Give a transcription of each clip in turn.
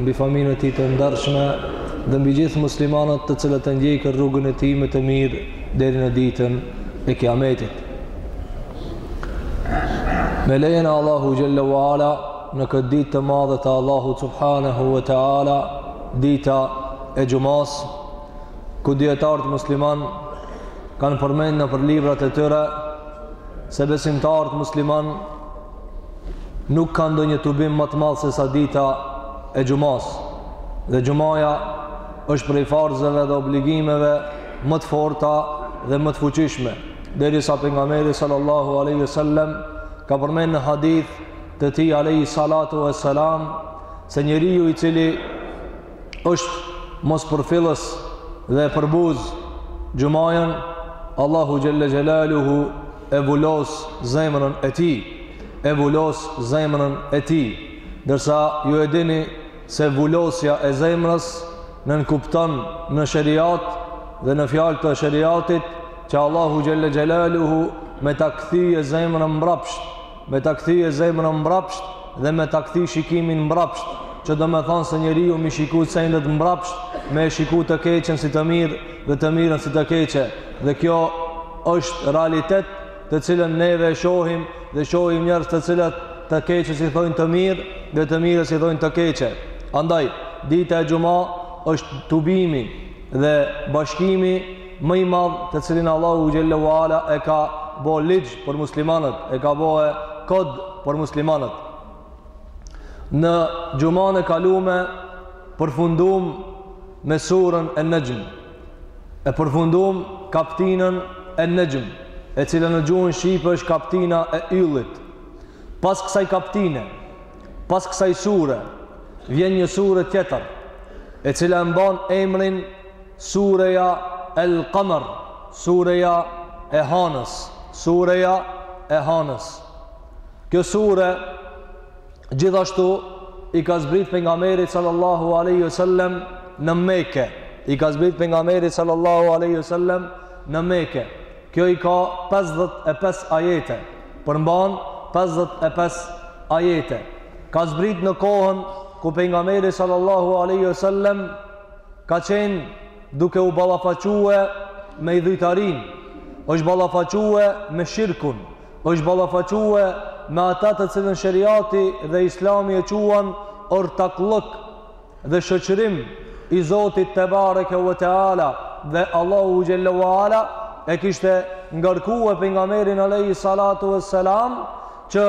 mbi familjen e tij të ndershme dhe mbi gjithë muslimanët të cilët e ndjekin rrugën e tij me të mirë deri në ditën e Kiametit. Me lejen e Allahu xhelle ve ala në këtë ditë të madhe të Allahu subhanahu wa taala, dita e xhumas, ku dietarët musliman kanë përmend nëpër librat e tyre se besimtarët musliman Nuk ka ndonjë tubim më të madh se sa dita e xhumas. Dhe xhumaja është prej farzeve dhe obligimeve më të forta dhe më të fuqishme, derisa pejgamberi sallallahu alaihi wasallam ka përmend në hadith të tij alaihi salatu wassalam se njeriu i cili është mospërfillës dhe e përbuz xhumajën Allahu xhelle xhelaluhu e vulos zemrën e tij, e vulos zemrën e tij, ndërsa ju e dini se vulosja e zemrës nënkupton në sheriat dhe në fjalë të sheriatit që Allahu xhelle xhelaluhu me ta kthye zemrën mbrapsht, Me ta kthye zemrën mbrapsht dhe me ta kthy shikimin mbrapsht, që domethonë se njeriu mi shiku sendet mbrapsht, me e shiku të keqen si të mirë dhe të mirën si të keqe. Dhe kjo është realitet të cilën neve e shohim dhe shohim njerëz të cilët të keqes i thojnë të mirë dhe të mirës i thojnë të keqe. Andaj, dita e Xhuma është tubimi dhe bashkimi më i madh të cilin Allahu xhelle ve ala e ka bo ligj për muslimanët e ka boe kod për muslimanët në xhuman e kalume përfundum me suren en Nexhm e përfundum kaptinën en Nexhm e cila në gjuhën shqipe është kaptina e yllit pas kësaj kaptine pas kësaj sure vjen një sure tjetër e cila e mban emrin Sureja El Kamer, Sureja e Hanës, Sureja e Hanës. Kjo sure gjithashtu i ka zbrit pejgamberit sallallahu alaihi wasallam në Mekë. I ka zbrit pejgamberit sallallahu alaihi wasallam në Mekë. Kjo i ka 55 ajete. Përmban 55 ajete. Ka zbrit në kohën ku pejgamberi sallallahu alaihi wasallam ka qenë duke u ballafaque me idhujtarinë, është ballafaque me shirkun, është ballafaque me ata të cilën sheriati dhe islami e quan ortakllëk dhe shoqërim i Zotit tebareke ve teala dhe Allahu xhelle ve ala e kishte ngarkue pejgamberin alejhi salatu vesselam që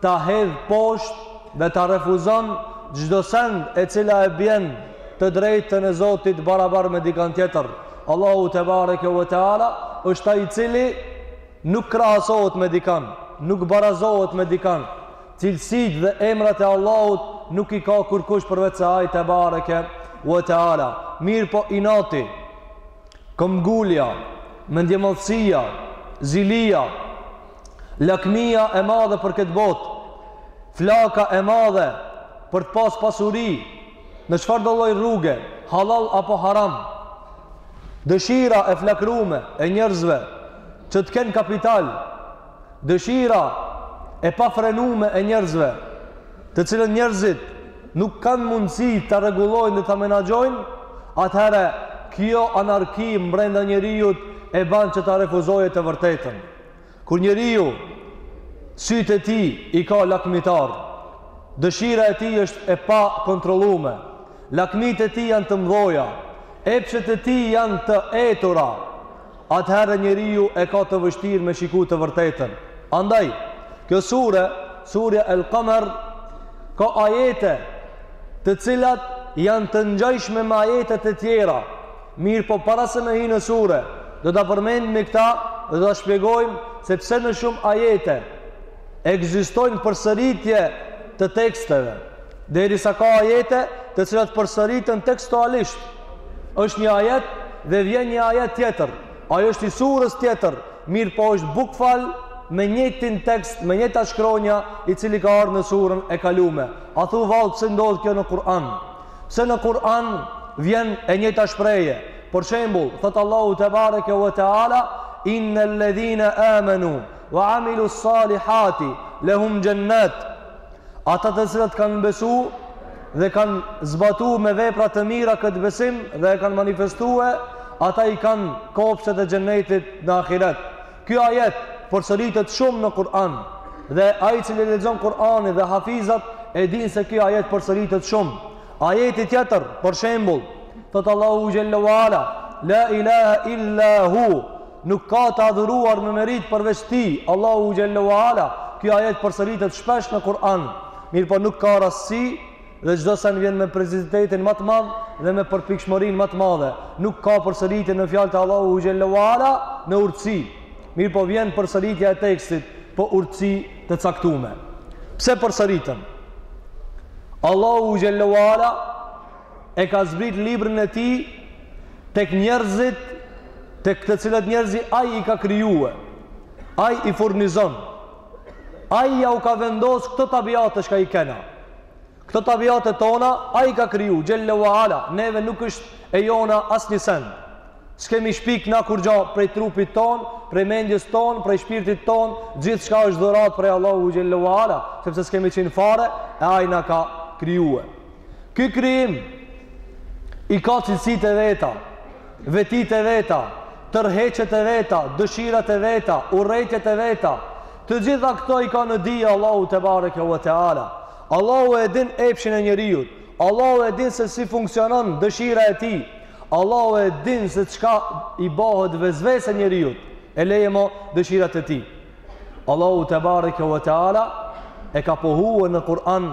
ta hedhë poshtë dhe ta refuzon çdo send e cila e bjen të drejtën e Zotit barabar me dikën tjetër. Allahu tebareke ve teala është ai i cili nuk krahasohet me dikën, nuk barazohet me dikën. Cilësitë dhe emrat e Allahut nuk i ka kurkush përveç se ai tebareke ve teala. Mirëpo inati, këmbëngulja, mendjemadhësia, zilia, Lakmia e madhe për këtë botë, flaka e madhe për të pas pasuri, në çfarëdo lloj rruge, hallall apo haram, dëshira e flakrume e njerëzve që të kenë kapital, dëshira e pafrenume e njerëzve, të cilën njerëzit nuk kanë mundësi ta rregullojnë dhe ta menaxhojnë, atëherë kjo anarki mbrenda njeriut e ban që ta refuzojë të vërtetën. Kur njeriu sytë e tij i ka lakmitarë, dëshira e tij është e pakontrollume. Lakmitë e tij janë të mëdhoja, epshet e tij janë të etura. Atëherë njeriu e ka të vështirë me shiku të vërtetën. Andaj, kjo sure, surja El Kamer, ka ajete të cilat janë të ngjashme me ajetet e tjera Mirëpo para se me hi në sure, do ta përmendim këta dhe do ta shpjegojmë se pse në shumë ajete ekzistojnë përsëritje të teksteve, derisa ka ajete të cilat përsëriten tekstualisht. Është një ajet dhe vjen një ajet tjetër. Ai është i surës tjetër, mirëpo është bukfal me njëjtin tekst, me njëjta shkronja i cili ka ardh në surën e kalume. A thu vallë pse ndodh kjo në Kur'an? Pse në Kur'an vjen e njëjta shprehje. Për shembull, thotë Allahu tebareke ve teala, "Innal ladhina amanu wa amilu salihati lahum jannat." Ata të cilët kanë besu dhe kanë zbatu me vepra të mira këtë besim dhe e kanë manifestu, ata i kanë kopshtet e xhennetit në ahiret. Kjo ajet përsëritet shumë në Kur'an dhe ai i cili e lexon Kur'anin dhe hafizat e dinë se kjo ajet përsëritet shumë. Ajeti tjetër, për shembull, thotë Allahu xhel-le ve ala, la ilaha illa hu, nuk ka të adhuruar me meritë përveç tij, Allahu xhel-le ve ala. Kjo ajet përsëritet shpesh në Kur'an, mirëpo nuk ka rastësi Dhe çdo sen vjen me precizitetin më të madh dhe me përpikshmërinë më të madhe. Nuk ka përsëritje në fjalët e Allahu xhelle u ala në urtësi. Mirpo vjen përsëritja e tekstit për urtësi të caktume. Pse përsëriten? Allahu xhelle u ala e ka zbrit librin e tij tek njerëzit tek të cilët njerëz ai i ka krijue, ai i furnizon, ai ja u ka vendos këto tabiate çka i kena. Këto tabiate tona ai i ka kriju xhelle ue ala, neve nuk është e jona asnjë send. S'kemi shpik na kurgja prej trupit tonë, prej mendjes tonë, prej shpirtit tonë, gjithçka është dhuratë prej Allahu xhelle ue ala, sepse s'kemi qenë fare e ai na ka krijue. Ky krijim i ka cilësitë e veta, vetitë e veta, tërheqjet e veta, dëshirat e veta, urrejtjet e veta, Të gjitha këto i ka në dije Allahu te bareke ve teala. Allahu e din epshin e njeriut. Allahu e din se si funksionon dëshira e tij. Allahu e din se çka i bëhet vesvese njeriut. E leje mo dëshirat e tij. Allahu te bareke ve teala e ka pohuar në Kur'an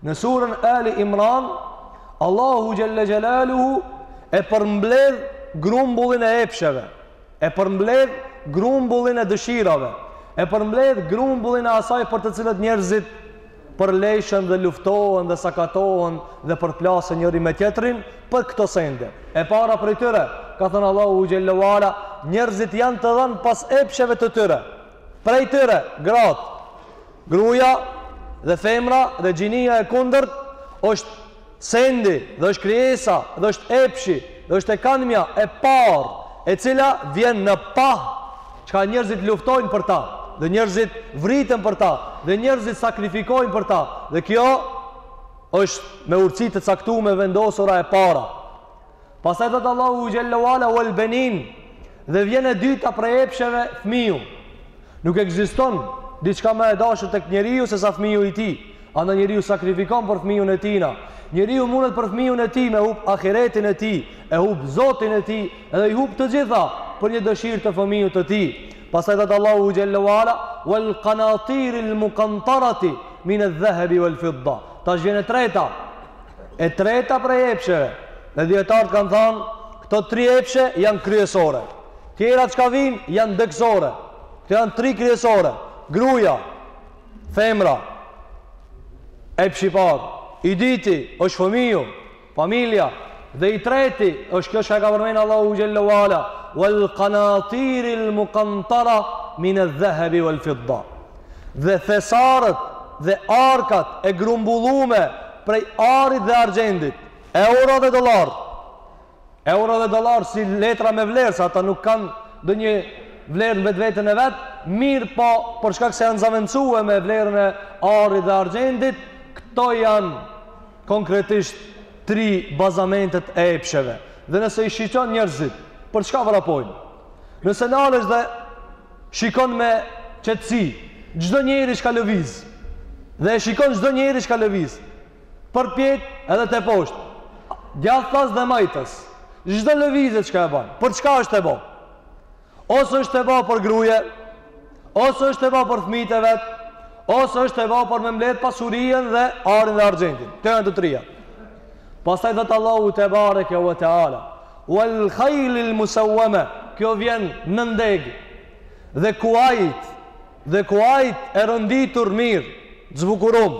Në surën Ali Imran, Allahu xhelle xhelaluhu e përmbledh grumbullin e epsheve, e përmbledh grumbullin e dëshirave, e përmbledh grumbullin e asaj për të cilat njerëzit përleshen dhe luftohen dhe sakatohen dhe përplasen njëri me tjetrin për këto sende. E para prej tyre, ka thënë Allahu xhelle ue ala, njerëzit janë të dhanë pas epsheve të tyre, prej tyre, gratë, Gruaja dhe femra dhe xhinia e kundërt është sendi dhe është krijesa dhe është epshi dhe është e kandmja e parë e cila vjen në pah çka njerëzit luftojnë për ta dhe njerëzit vriten për ta dhe njerëzit sakrifikojnë për ta dhe kjo është me urtësi të caktume e vendosur e para Pastaj thotë Allahu xhelle ue ala wal banin dhe vjen e dyta prej epsheve fëmiu. Nuk ekziston diçka më e dashur tek njeriu se sa fëmiu i tij. Andaj njeriu sakrifikon për fëmijën e tij. Njeriu mundet për fëmijën e tij me hup ahiretin e tij, e hup Zotin e tij, edhe i hup të gjitha për një dëshirë të fëmijës të tij. Pastaj thotë Allahu xhelle ue ala wal qanatir al muqantarati min al dhahabi wal fidda. Tash vjen e treta. E treta prej epsheve, dhe dijetarët kanë thanë, këto tri epshe janë kryesore. Tjera çka vijnë janë degësore. Këto janë tri kryesore. Gruja, femra, epshi i parë. I dyti është fëmiju, familja, dhe i treti është kjo çka e ka përmend Allahu xhelle ue ala, wal kanatiril mukantara minë dhehebi wal fidda. dhe thesarët dhe arkat e grumbullume prej arit dhe argjendit, euro dhe dollar, euro dhe dollar si letra me vlerë, se ata nuk kanë ndonjë vlerë në vetveten e vet, mirëpo për shkak se janë zavendësue me vlerën e arit dhe argjendit, këto janë konkretisht tri bazamentet e epsheve. Dhe nëse i shiqon njerëzit, për çka vrapojnë? Nëse nalësh dhe shikon me qetësi çdo njeri çka lëviz dhe e shikon çdo njeri çka lëviz përpjet edhe te poshtë djathtas dhe majtas çdo lëvizje çka e bën për çka asht e ba ose asht e ba për gruje ose asht e ba për fëmijët e vet ose asht e ba për me mbledh pasurinë dhe arin dhe argjendin këto janë të tria pastaj thot Allahu tebareke ve teala Wal khaylil musawwama, kjo vjen nëndegë, dhe kuajt, dhe kuajt e renditur mirë, të zbukurum.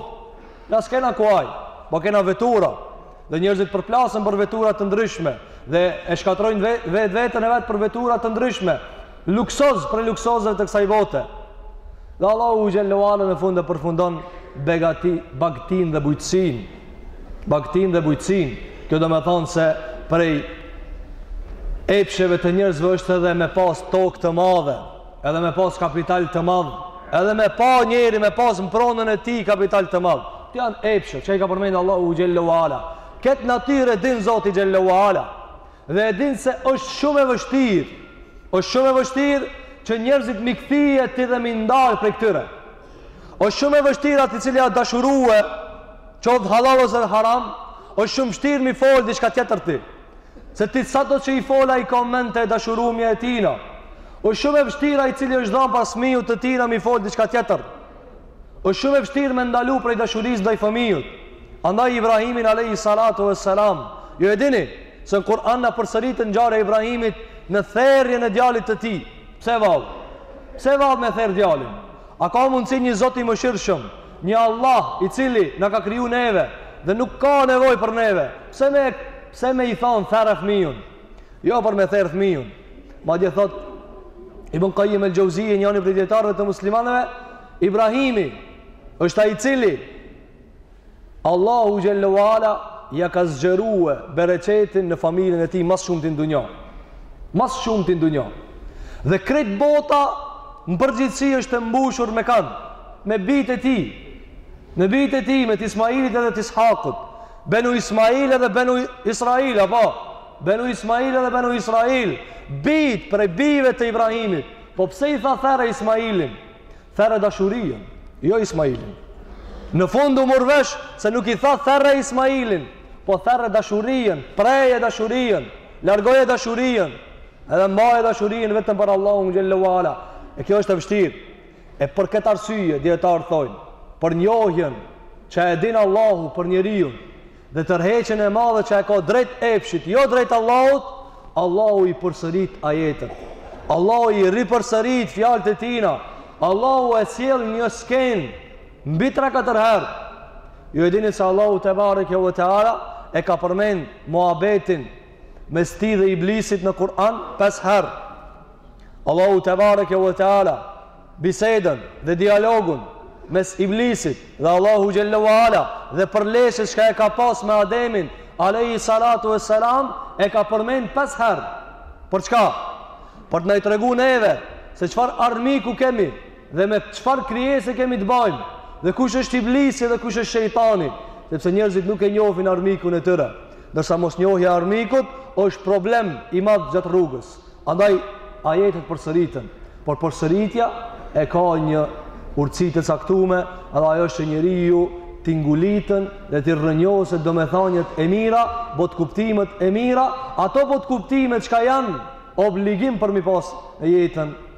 Na s'kena kuaj, po kena vetura, dhe njerëzit përplasen për vetura të ndryshme, dhe e shkatërrojnë ve, vetveten e vet për vetura të ndryshme, luksoze prej luksozeve të kësaj bote. Dhe Allahu xhel-le ve ala në fund e përfundon begati, bagtinë dhe bujqësinë. bagëtinë dhe bujqësinë, kjo domethanë se prej epsheve të njerëzve është edhe me pas tokë të madhe, edhe me pas kapital të madh, edhe me pa njeri, me pas në pronën e tij kapital të madh. Këto janë epshe, që i ka përmendë Allahu xhel-le ve ala. Këtë natyrë e din Zoti xhel-le ve ala. Dhe e din se është shumë e vështirë, është shumë e vështirë që njerëzit me i kthy ti dhe me i ndal prej këtyre. është shumë e vështirë atë i cili u dashurue, qoftë halal ose haram, është shumë vështirë me i fol diçka tjetër ti. Se ti sado që i fol ai i ka mendt te e dashurumja e tina. është shumë e vështirë atij i cili është dhanë pas fmijut të tina me i fol diçka tjetër. është shumë e vështirë me ndalu prej dashurisë ndaj fëmijut. Andaj Ibrahimin alayhi salatu vesselam, ju e dini se në Kur'an na përsëritet ngjarja e Ibrahimit në therjen e djalit të tij. Pse vallë? Pse vallë me therë djalin? A ka mundësi një Zot i mëshirshëm, një Allah i cili na ka kriju neve dhe nuk ka nevojë për neve, pse me pse me i thon therë fëmijën? Jo për me therë fëmijën. Madje thot Ibn Qayyim el-Jauziy, njani prej dijetarëve të muslimanëve, Ibrahimi është ai i cili Allahu xhel-le ve ala ia ka zgjerue bereqetin në familjen e tij mas shumti n'dunja. Mas shumti n'dunja. Dhe krejt bota në përgjithësi është e mbushur me kan, me bijtë e tij. Me bijtë e tij, me të Ismailit edhe të Ishakut. Benu Ismail edhe Benu Israil, apo? Benu Ismail edhe Benu Israil, bijtë prej bijve të Ibrahimit. Po pse i tha there Ismailin? There dashurijën, jo Ismailin. Në fund u morr vesh se nuk i tha there Ismailin, po there dashurijën, preje dashurijën, largoje dashurijën, edhe mbaje dashurijën vetëm për Allahun xhelle ue ala. E kjo është e vështirë. E për këtë arsye dijetarët thonë, për njohjen që e din Allahu për njeriun, dhe tërheqjen e madhe që e ka drejt epshit, jo drejt Allahut, Allahu i përsërit ajetet. Allahu i ripërsërit fjalët e tina. Allahu e sjell një skenë mbi 3-4 herë. Ju e dini se Allahu tebareke ve teala e ka përmend muhabetin mes tij dhe iblisit në Kur'an 5 herë. Allahu tebareke ve teala bisedën dhe dialogun mes Iblisit dhe Allahu Xhelle ve Ala dhe përleshjes çka e ka pas me Ademin alaihi salatu ve selam e ka përmend pesë herë. Për çka? Për të na i tregu neve se çfarë armiku kemi dhe me çfarë krijese kemi të bajmë dhe kush është Iblisi dhe kush është shejtani, sepse njerëzit nuk e njofin armikun e tyre. Ndërsa mosnjohja e armikut është problem i madh gjatë rrugës. Andaj ajetet përsëriten, por përsëritja e ka një urtësi të caktume, edhe ajo është që njeriu t'i nguliten dhe t'i rrënjosen domethaniet e mira, botëkuptimet e mira, ato botëkuptime çka janë obligim për mi pas në jetën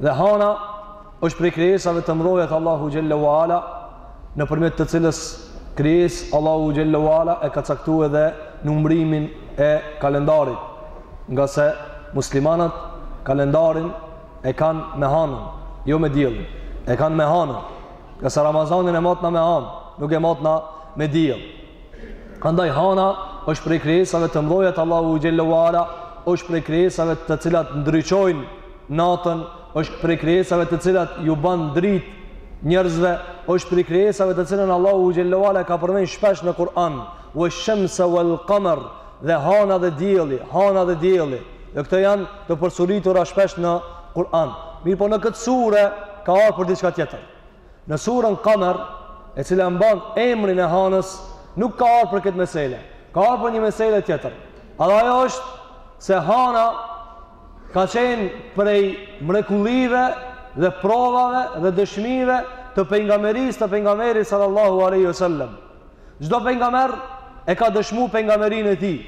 Dhe hana është prej krijesave të mdhoja t' të Allahu xhalla uala, nëpërmjet të cilës krijesë Allahu xhalla uala e ka caktu edhe numrimin e kalendarit, ngase muslimanët kalendarin e kanë me hanën, jo me diellin. E kanë me hanën. Ngase Ramazanin e matna me hanë, nuk e matna me diell. Andaj hana është prej krijesave të mdhoja t' të Allahu xhella uala, është prej krijesave të cilat ndriçojnë natën, është prej krijesave të cilat ju ban dritë njerëzve, është prej krijesave të cilën Allahu xhella uala ka përmend shpesh në Kur'an, "Wa shamsa wal qamar" dhe hana dhe dielli, hana dhe dielli. Dhe këto janë të përsëritura shpesh në Kur'an. Mirëpo në këtë sure ka ardh për diçka tjetër. Në surën Kamer, e cila mban emrin e hanës, nuk ka ardh për këtë mesele. Ka ardh për një mesele tjetër. Edhe ajo është se hana ka qenë prej mrekullive dhe provave dhe dëshmive të pejgamerisë të pejgamerit sallallahu aleyhi ve sallem. Çdo pejgamer e ka dëshmu pejgamerinë e tij.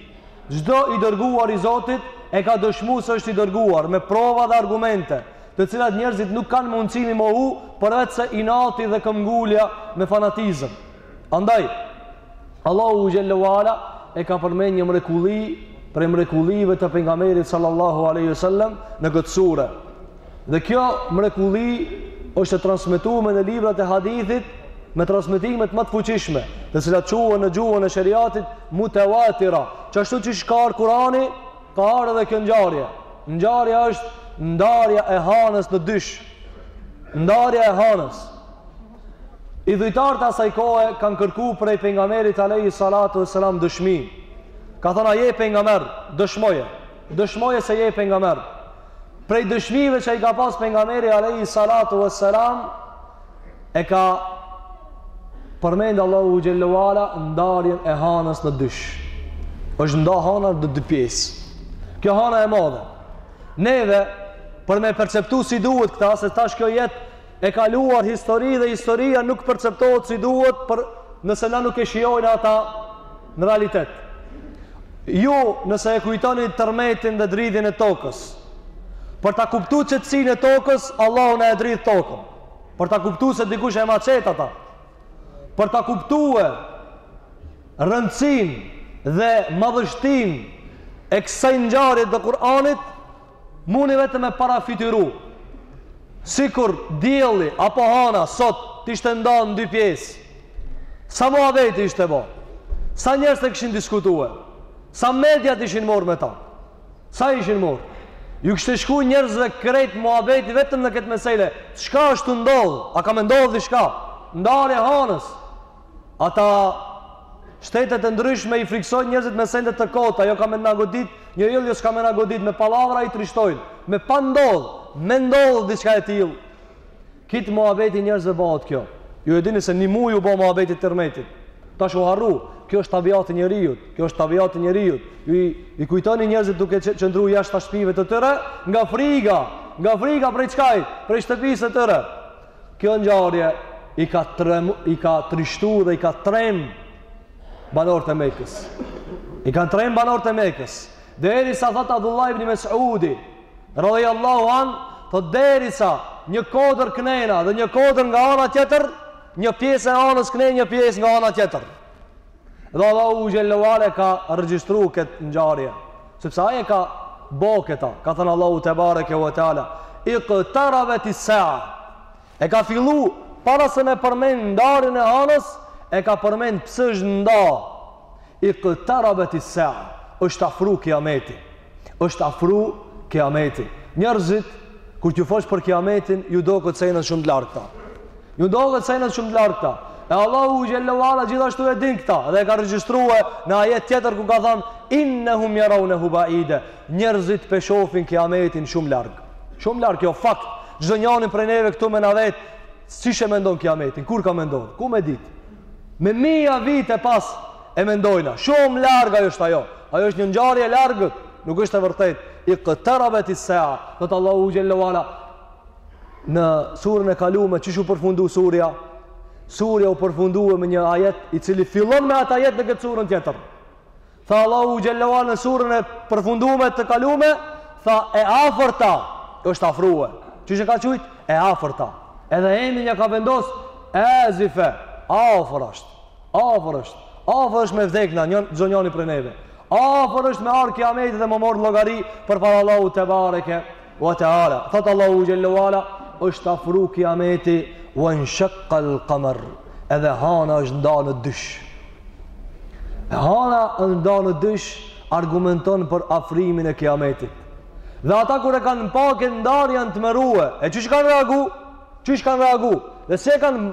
Çdo i dërguar i Zotit e ka dëshmu se është i dërguar me prova dhe argumente. të cilat njerëzit nuk kanë mundësi m'i mohu përveçse inati dhe këmbngulja me fanatizëm. Andaj, Allahu xhelle ue ala e ka përmen një mrekulli prej mrekullive të pejgamerit sallallahu alejhi ue selem në këtë sure. Dhe kjo mrekulli është transmetume në librat e hadithit me transmetimet ma të fuqishme, të cilat quhen në gjuhën e sheriatit mutevatir, qashtu qysh ka ardh Kurani Ka ardh edhe kjo ngjarje. Ngjarja është ndarja e hanës në dysh. Ndarja e hanës. Idhujtarët e asaj kohe kanë kërku prej pengamerit alejhi salatu ue selam dëshmi. Kanë thon a je pengamer, dëshmoje. Dëshmoje se je pengamer. Prej dëshmive që i ka pas pengameri alejhi salatu ue selam, e ka përmend Allahu xhelle ue ala ndarjen e hanës në dysh. Është nda hana në dy pjesë. Kjo hana e madhe. Neve për me e perceptu si duhet këta se tash kjo jet e kaluar histori dhe historia nuk perceptohet si duhet por nëse na nuk e shijojmë ata në realitet. Ju nëse e kujtoni tërmetin dhe dridhjen e tokës, për ta kuptu qetësinë e tokës, Allahu na e dridh tokën. Për ta kuptu se dikush e ma qetë ata. Për ta kuptu rëndësinë dhe madhështinë e kësaj ngjarje dhe Kur'anit, muni vetëm me parafytyru. Sikur dielli apo hana sot të ishte nda në dy pjesë. Sa muhabet ishte bo? Sa njerëzt e kishin diskutu? Sa mediat ishin marrë me ta? Sa ishin mor? Ju kishte shku njerëzve krejt muhabeti vetëm në këtë mesele. Çka është tu ndodh? A ka me ndodh diçka? Ndarja e hanës. Ata shtetet e ndryshme i friksojnë njerëzit me sende të kota. Jo ka me na godit një yll, jo s'ka me na godit, me pallavra i trishtojnë. Me pa ndodh, me ndodh diçka e tillë. Krejt muhabeti i njerëzve bëhet kjo. Ju e dini se një muj u bo muhabeti i tërmetit. Tash u harru, kjo është tabiati i njeriut, kjo është tabiati i njeriut. Ju i, i kujtoni njerëzit duke që, qëndru jashtë shpive të tyre, nga friga, nga friga prej çkaj, prej shtëpisë të tyre. Kjo ngjarje i ka, trem, i ka trishtu dhe i ka trem banorët e Mekës. I ka trem banorët e Mekës. Derisa thotë Abdullah ibn Mesudi, Radijallahu anhu, thotë, Derisa një kodër knena dhe një kodër nga ana tjetër, një pjesë e hanës knena, një pjesë nga ana tjetër. Dhe Allahu xhelle ue ala e ka regjistru këtë ngjarje, sepse ai e ka bo këta, ka thënë Allahu Tebareke ue Teala, ikterabetis-sa'ah, e ka fillu, para se me përmen ndarjen e hanës, e ka përmen pse është nda, ikterabetis-sa'ah, është afru kiameti, Është afru kiameti. Njerëzit kur t'ju folsh për kiametin, ju doket sene shumë të largta. Ju doket sene shumë të largta. E Allahu xhelle ve ala gjithashtu e din këta dhe e ka regjistrue në ajet tjetër ku ka thanë innehum jeraunehu baide. Njerëzit pe shofin kiametin shumë larg. Shumë larg, kjo fakt. Çdo njanin prej neve këtu me na vetë, qysh e mendon kiametin, kur ka me ndodh, ku me ditë. Me mija vite pas E mendojna, shumë larg ajo është ajo. Ajo është një ngjarje e largët, nuk është e vërtetë. Iqtarabet is-sa'a. Thot Allahu xhelle ve ala në surën e kalume qysh u përfundu surja? Surja u përfundue me një ajet i cili fillon me atë ajet në këtë surën tjetër. Tha Allahu xhelle ve ala në surën e përfundume të kalume, tha e afërta është afrue. Qysh e ka qujt? E afërta. Edhe emrin ja ka vendos Ezife, afër është. Afër është, afër është me vdekë na, njani, çdonjani prej neve. Afër është me ardhë kiameti dhe m'u marrë llogari përpara Allahut tebareke ve teala. Thotë Allahu xhelle ve ala, është afru kiameti venshekkal kamer. Edhe hana është nda në dysh. E hana është nda në dysh argumenton për afrimin e kiametit. Dhe ata kur e kanë pa të ndarë janë tmerrue. E qysh kanë reagu? Qysh kanë reagu? Dhe si e kanë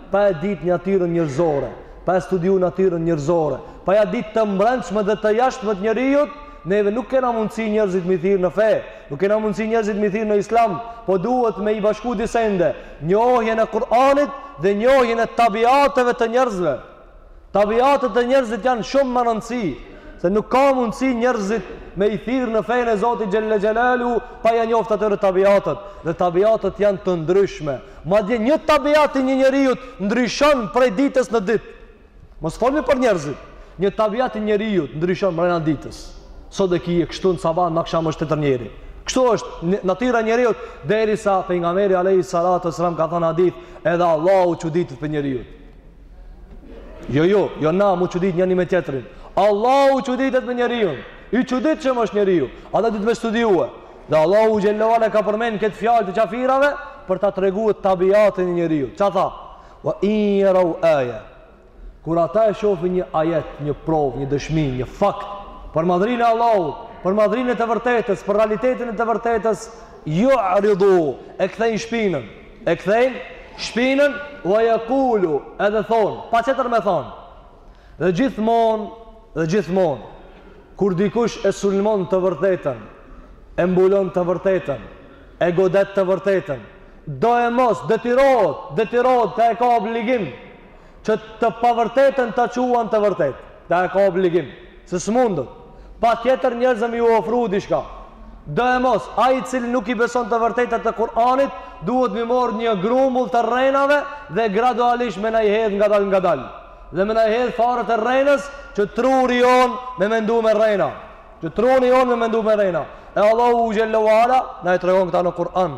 pa e ditë natyrën njerëzore, pa e studiu natyrën njerëzore, pa ja ditë të mbrendshme dhe të jashtme të njeriut, neve nuk kena mundësi njerëzit m'i thirrë në fe, nuk kena mundësi njerëzit m'i thirrë në islam, po duhet me i bashku dy sende, njohjen e Kur'anit dhe njohjen e tabiateve të njerëzve. Tabiatet te njerëzit janë shumë me rëndësi, se nuk ka mundësi njerëzit me i thirrë në fenë e Zotit xhelle xhelaluhu, pa ja njoftë atyre tabiatet, dhe tabiatet janë të ndryshme. Madje një tabiat i një njeriut ndryshon prej ditës në ditë. Mos folmi për njerëzit. Një tabiat i njeriut ndryshon mrena ditës. Sot e ki kështu në sabah, në aksham është tjetër njeri. Kështu është natyra e njeriut, derisa Pejgamberi alejhi salatu ves-selam ka thanë hadith, edhe Allahu çuditet prej njeriut. Jo, jo, jo na m'u çudit njëri me tjetrin. Allahu çuditet me njeriun. I çuditshëm është njeriu. Ata duhet me studiue. Dhe Allahu xhelle ve ala ka përmend këtë fjalë të qafirave për ta tregue tabiatin e njeriut. Ça tha? Wa in yarau aya. Kur ata e shohin një ajet, një provë, një dëshmi, një fakt për madhrinë e Allahut, për madhrinë e të vërtetës, për realitetin e të vërtetës, juridu e kthejnë shpinën. E kthejnë shpinën wa yaqulu edhe thon, patjetër me thanë. Dhe gjithmonë, dhe gjithmonë kur dikush e sulmon të vërtetën, e mbulon të vërtetën, e godet të vërtetën, doemos detyrohet, detyrohet ka e ka obligim që të pavërtetën ta quan të vërtetë, dhe ai ka obligim, se s'mundet, patjetër njerëzve me ju ofru diçka. Do e mos, ai i cili nuk i beson të vërtetat të Kur'anit, duhet me e marrë një grumbull të rrenave dhe gradualisht me na i hedh ngadalë ngadalë, dhe me na i hedh farët e rrenës që truri jonë me mendu me rrena, që truri jonë me mendu me rrena. E Allahu xhella u ala na i tregon këta në Kur'an.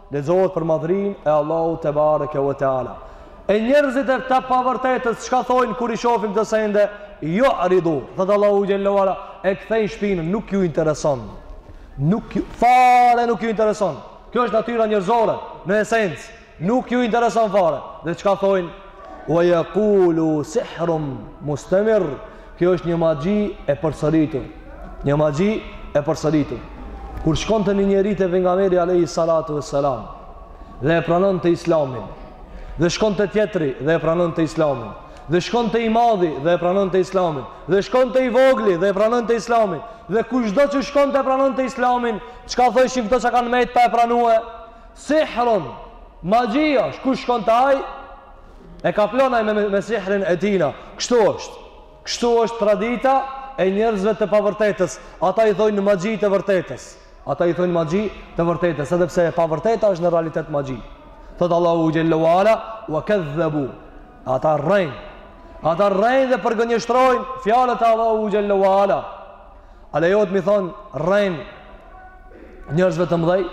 Lexohet për madhrinë e Allahut te bareke ve teala. E njerëzit e të pavërtetës çka thojnë kur i shohin këto sende? Ju'ridu. Thot Allahu xhelle ue ala, e kthejnë shpinën, nuk ju intereson. Nuk ju fare nuk ju intereson. Kjo është natyra njerëzore në esencë. Nuk ju intereson fare. Dhe çka thojnë? Wa yaqulu sihrun mustamir. Kjo është një magji e përsëritur. Një magji e përsëritur. Kur shkonte një njeri te Pejgamberi alejhi salatu ve selam dhe e pranonte islamin, dhe shkonte tjetri dhe e pranonte islamin, dhe shkonte i madhi dhe e pranonte islamin, dhe shkonte i vogli dhe e pranonte islamin, dhe kushdo që shkonte e pranonte islamin, çka thojshin këta që kanë mbet pa e pranue? Sihrun, magji është, kush shkon te ai? E kaplon ai me, me, me sihrin e tina. Kështu është. Kështu është tradita e njerëzve të pavërtetës. Ata i thojnë magji të vërtetës. Ata i thojnë magji të vërtetës, edhe pse e pavërteta është në realitet magji. Thot Allahu xhelle ue ala, "Wa kadhabu." Ata rrejnë. Ata rrejnë dhe përgënjeshtrojnë fjalët e Allahut xhelle ue ala. A lejohet me i thonë rren njerëzve të mdhej?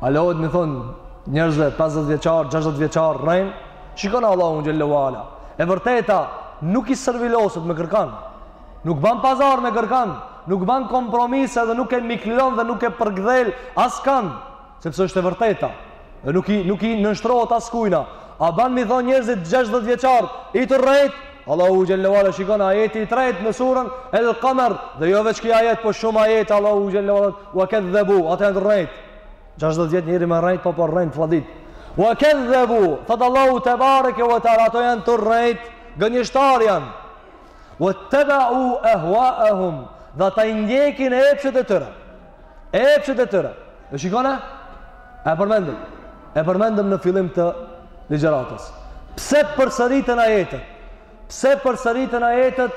A lejohet me i thonë njerëzve 50 vjeçar, 60 vjeçar, rren? Shikon Allahu xhelle ue ala. E vërteta nuk i serviloset me kërkan. Nuk ban pazar me kërkan. Nuk ban kompromis edhe nuk e miklon dhe nuk e përkdhel askan. Sepse është e vërteta. Dhe nuk i nuk i nënshtrohet askujna. A ban me i thon njerëzit 60 vjeçar i të rrejt? Allahu xhelle ue ala shikon ajeti i tretë në surën El Qamar dhe jo veç ky ajet, po shumë ajete Allahu xhelle ue ala wa kadhabu, ata janë rrejt. 60 vjet njeri me rrejt, po po rrejt në fladit. Wa kadhabu, thot Allahu te bareke wa taala, ata janë të rrejt, gënjeshtar janë. Wattabau ahwaahum, dhe ata ndjekin epshet e tyre. E epshet e tyre. E shikoni? E përmendëm. E përmendëm në fillim të ligjëratës. Pse përsëriten ajetet? Pse përsëriten ajetet?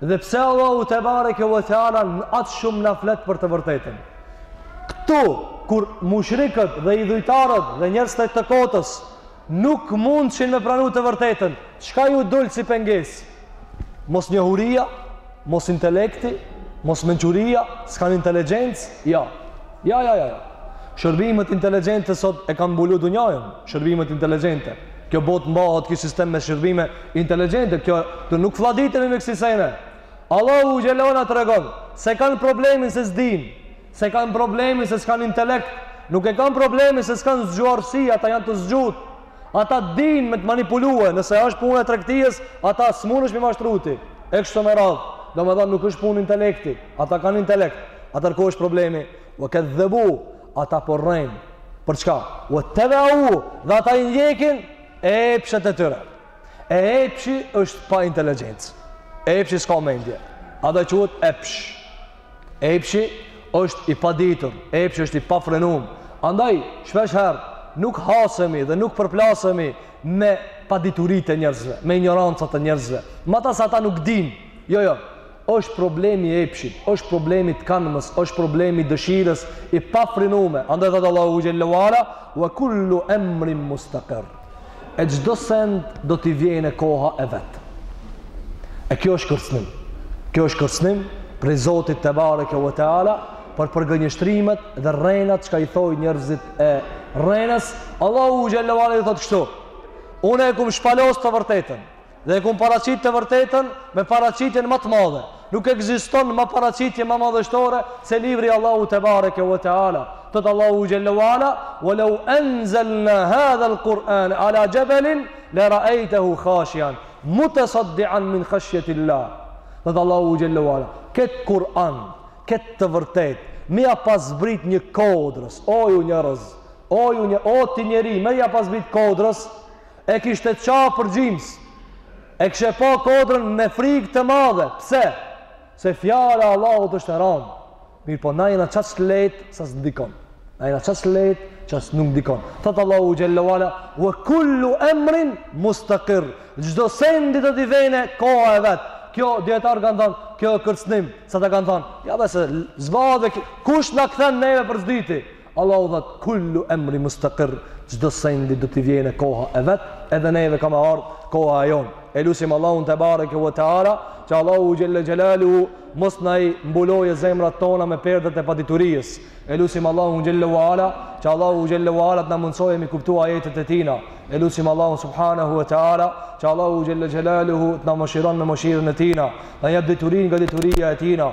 Dhe pse Allahu te bareke ve teala aq shumë na flet për të vërtetën? Këtu, kur mushrikët dhe idhujtarët dhe njerëzit e të kotës Nuk mundshin me pranu të vërtetën. Çka ju dul si pengesë? Mos njohuria, mos intelekti, mos mençuria, s'kan inteligjencë? Jo. Jo, jo, jo. Shërbimet inteligjente sot e kanë mbulu dunjanë, shërbimet inteligjente. Kjo botë mbahet ky sistem me shërbime inteligjente. Kjo të nuk fladitemi me kësisene. Allahu xhelle ve ala tregon, s'e kanë problemin se s'din, S'e kanë problemin se s'kanë intelekt. Nuk e kanë problemin se s'kanë zgjuarsi, ata janë të zgjutë. Ata dinë me të manipulue, nëse është puna e tregtisë, ata s'munesh me i mashtru ti. E kështu me radhë. Domethanë nuk është punë intelekti. Ata kanë intelekt. Atëherë ku është problemi? Ve kedhdhebu, ata po rrejnë. Për çka? Vettebeu, dhe ata i ndjekin epshet e tyre. E epshi është pa inteligencë. E epshi s'ka mendje. Ata quhet epsh. Epshi është i paditur, epshi është i pafrenum. Andaj shpesh herë nuk hasemi dhe nuk përplasemi me padituritë e njerëzve, me injorancat e njerëzve. Me ata se ata nuk din, jo, jo, është problemi i epshit, është problemi të kanëmës, është problemi dëshirës e pafrenume. Andaj tha Allahu xhelle ve ala, ve kullu emrin mustekirr. e çdo sendi do t'i vjen koha e vet. E kjo është kërcënim. Kjo është kërcënim prej Zotit tebareke ve teala për përgënjeshtrimet dhe rrenat çka i thojnë njerëzit e rrenës, Allahu xhelle ve ala thotë kështu. Unë e kum shpalos të vërtetën. Dhe e kum paraqit të vërtetën me paraqitjen më të madhe. Nuk ekziston më paraqitje më madhështore se libri i Allahut tebareke ve teala. Thot Allahu xhelle ve ala, "Wa law anzalna hadha al-Qur'an ala jabalin la ra'aytahu khashi'an mutasaddi'an min khashyati Allah." Thot Allahu xhelle ve ala, "Kët Kur'an, kët të vërtet, me ia pas zbrit një kodrës, o ju njerëz, o ju një o ti njeri, me ia pas zbrit kodrës, E kishte ça për gjysmë. E kishe pa kodrën me frikë të madhe. Pse? Se fjala e Allahut është e randë. Mirëpo, na jena qaq të lehtë, sa s'na ndikon. Na jena qaq të lehtë, që as nuk ndikon. Thotë Allahu xhelle ve ala, ve kullu emrin mustakir, çdo sendi do t'i vjen koha e vet. Kjo dijetarët kanë thonë, kjo është kërcnim, se ata kanë thonë, ja dhe se zbave, kush na kthen neve për s'dyti, Allahu that kullu emrin mustaqir çdo sendi do t'i vjen koha e vet edhe neve ka me na ardh koha e jon e lusim Allahun tebareke ve teala që Allahu xhelle xhelaluhu mos na i mbuloje zemrat tona me perdet e paditurijës e lusim Allahun xhelle ve ala që Allahu xhelle ve ala të na mundësojë mi kuptu ajetet e tina e lusim Allahun subhanahu ve teala që Allahu xhelle xhelaluhu të na mëshiron me mëshirën e tina na jep dituri nga dituria e tina